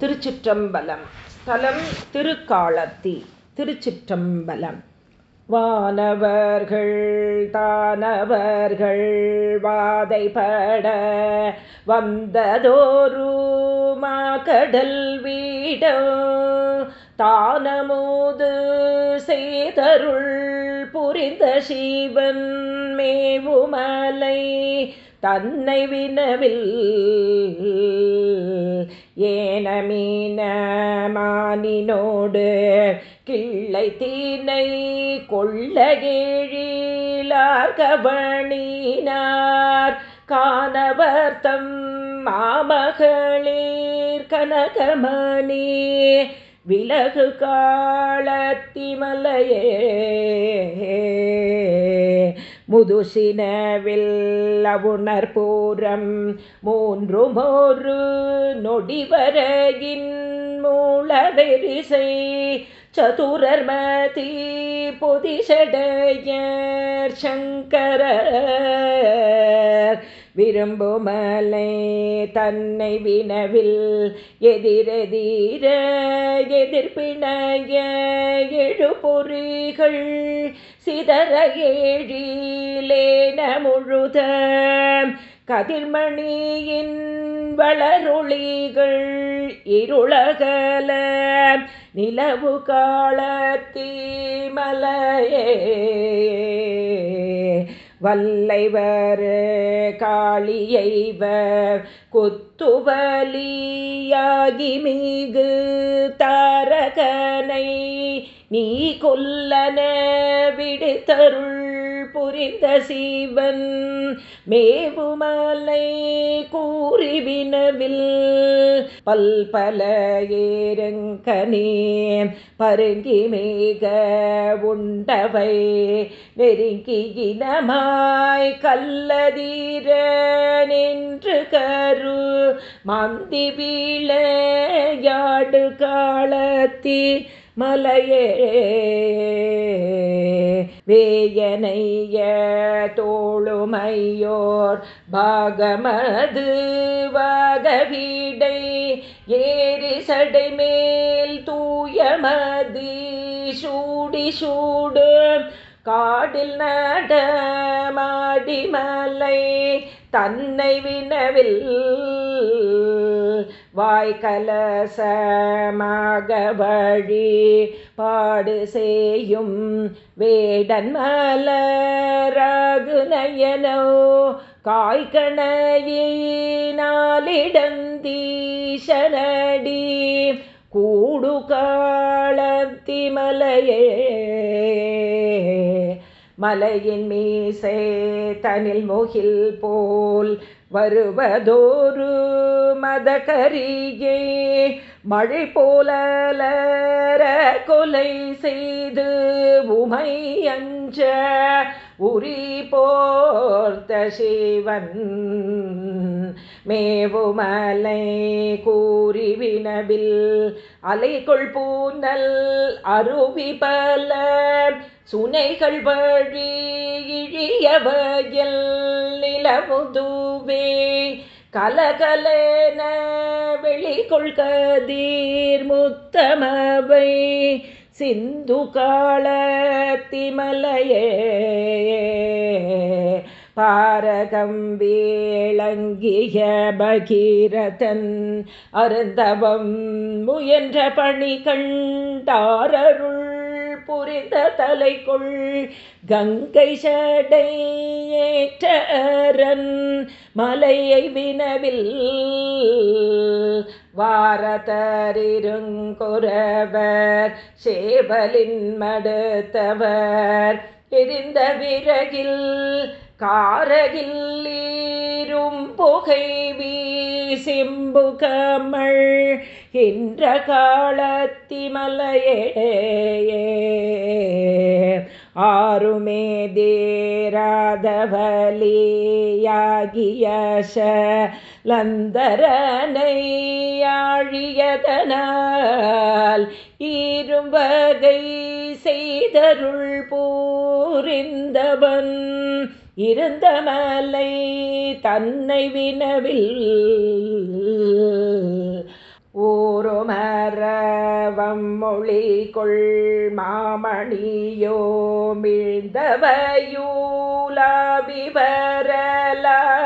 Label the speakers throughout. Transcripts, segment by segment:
Speaker 1: திருச்சிற்றம்பலம். ஸ்தலம் திருக்காலத்தி திருச்சிற்றம்பலம். வானவர்கள் தானவர்கள் வாதைப்பட வந்ததோரு மாக்கடல் வீடோ தானமோது செய்தருள் புரிந்த சிவன் மேவுமலை தன்னை வினவில் ஏனமீன மானினோடு கிள்ளை தீனை கொள்ளகேழிலார் கவணினார். காணவர்த்தம் மாமகளீர் கனகமணி. விலகு காலத்திமலையே. முதுசினவில் அவுணர் பூரம் மூன்று மோரு நொடிவரையின் மூலவெரிசை சதுரர் மதி பொதிசடையர் சங்கரர் விரும்புமலை தன்னை வினவில் எதிரெதிர எதிர்பிணைய எழுபொறிகள் சிதற ஏழிலேன முழுத கதிர்மணியின் வளருளிகள் இருளகல நிலவு காலத்தீமலையே வல்லைவர் காளியைவர் குத்துவலியாகி மிகு தாரகனை நீ கொல்லன விடுத்தருள் புரிந்த சீவன் மேவுமலை கூறிவினவில் பல்பல ஏரங்கனே பருங்கி மேக உண்டவை நெருங்கி இனமாய் கல்லதீர நின்று கரு மந்தி வீழ யாடு காலத்தி மலையே வேயனைய தோளுமையோர் பாகமது வாகவீடை ஏறி சடை மேல் தூயமதி சூடி சூடு காடில் நடமாடி மலை தன்னை வினவில் வாய்கலசமாக வழி பாடு செய்யும் வேடன் மலராகுநயனோ காய்கணையினாலிடந்தீசனடி கூடு காலத்திமலையே மலையின் மீசே தனில் முகில் போல் வருவதோரு மதகரியே மழை போலலர கொலை செய்து உமை அஞ்ச உரி போர்த்த சிவன் மேவுமலை கூறி வினவில் அலைகொள் பூந்தல் அருவி பல சுனைகள் வழி இழியவயல் நிலமுதுவே கலகலன வெளிகொள்கதீர் முத்தமவை சிந்து காலத்திமலையே பாரகம் வேளங்கிய பகீரதன் அருந்தவம் முயன்ற பணி கண்டாரருள் புரிந்த தலைக்குள் கங்கை சடை ஏற்றரன் மலையை வினவில் வாரதரிருங்கொரவர் சேவலின் மடுத்தவர். எரிந்த விறகில் காரகில்லீரும் புகை வீசிம்பு கமள் என்ற காலத்திமலையே ஆறுமே தேராதவலியாகிய லந்தரனை ஆழியதனால் இரும்பகை செய்தருள் பூரிந்தவன் இருந்த மலை தன்னை வினவில் ஊருமரவம் மொழி கொள் மாமணியோ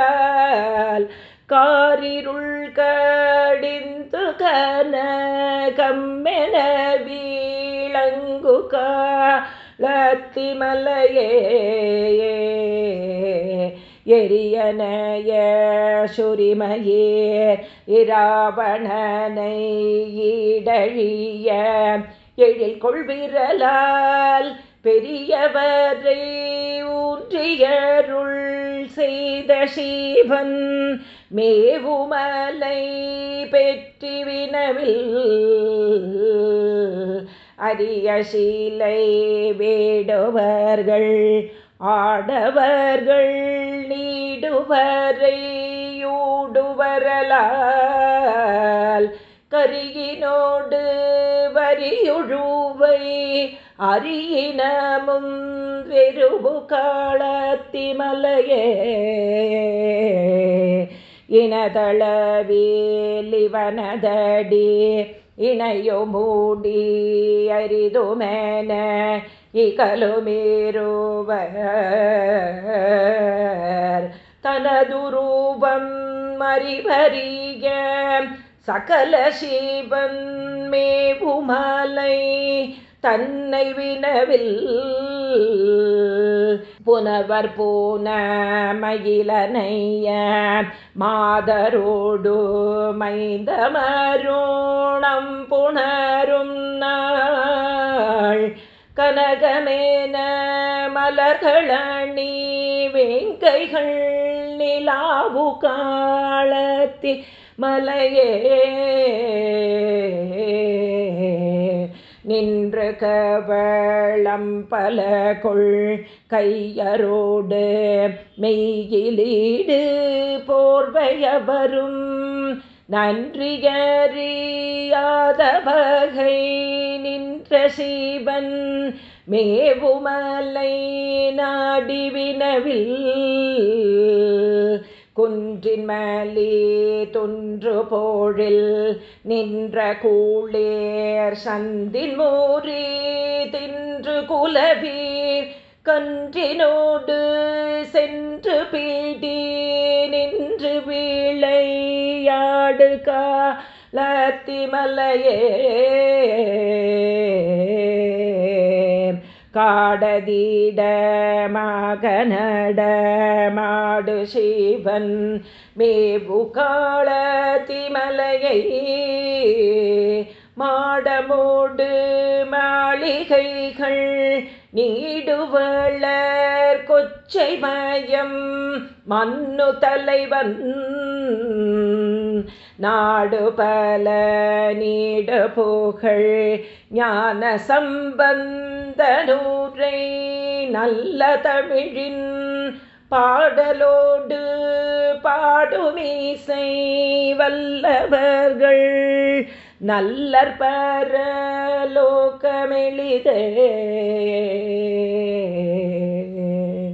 Speaker 1: மிழ்ந்தவையூலாவிபரலால் காரிருள் கடிந்து கனகம்மென வீழங்கு காலத்திமலையே எரியனைய சுரிமையேர் இராவணனை இடழிய எழில் கொள்விரலால் பெரியவரை ஊன்றியருள் செய்த சீவன் மேவுமலை பெற்றி வினவில் அரிய சீலை வேடுவர்கள் ஆடவர்கள் நீடுவரையூடுவரலால் கருகினோடு வரியுழுவை அரியனமும் வெறுபு காலத்திமலையே. இனதளவேலிவனதடி இணையோ மூடி அரிதுமேன இகலுமேருவர் தனதுரூபம் மறிவறிய சகல சீபன் மேபுமாலை தன்னை வினவில் புனவர் போன மயிலனைய மாதரோடு மைந்தமரோணம் புணரும் நாள் கனகமேன மலர்களணி வேங்கைகள் நிலாவு காலத்தி மலையே நின்று கவளம் பல கொள் கையரோடு மெய்யிலீடு போர்வையவரும் நன்றியறியாத வகை நின்ற சீவன் மேவுமலை நாடிவினவில் குன்றின் மேலே தொன்று போழில் நின்ற கூளேர் சந்தின் மூரி தின்று குலவீர். கன்றினோடு சென்று பீடீர் காலத்திமலையே காடதீடமாக நடமாடு சிவன். மேபு காலத்திமலையை மாடமோடு மாளிகைகள் நீடுவளர் கொச்சை மயம். மன்னு தலைவன் நாடு பல நீடு புகழ் ஞான சம்பந்த நூரை நல்ல தமிழின் பாடலோடு பாடுமீசை வல்லவர்கள். நல்லற் பரலோகமெளிதே.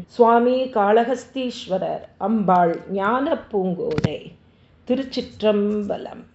Speaker 1: சுவாமி காளகஸ்தீஸ்வரர் அம்பாள் ஞான பூங்கோதை. திருச்சிற்றம்பலம்.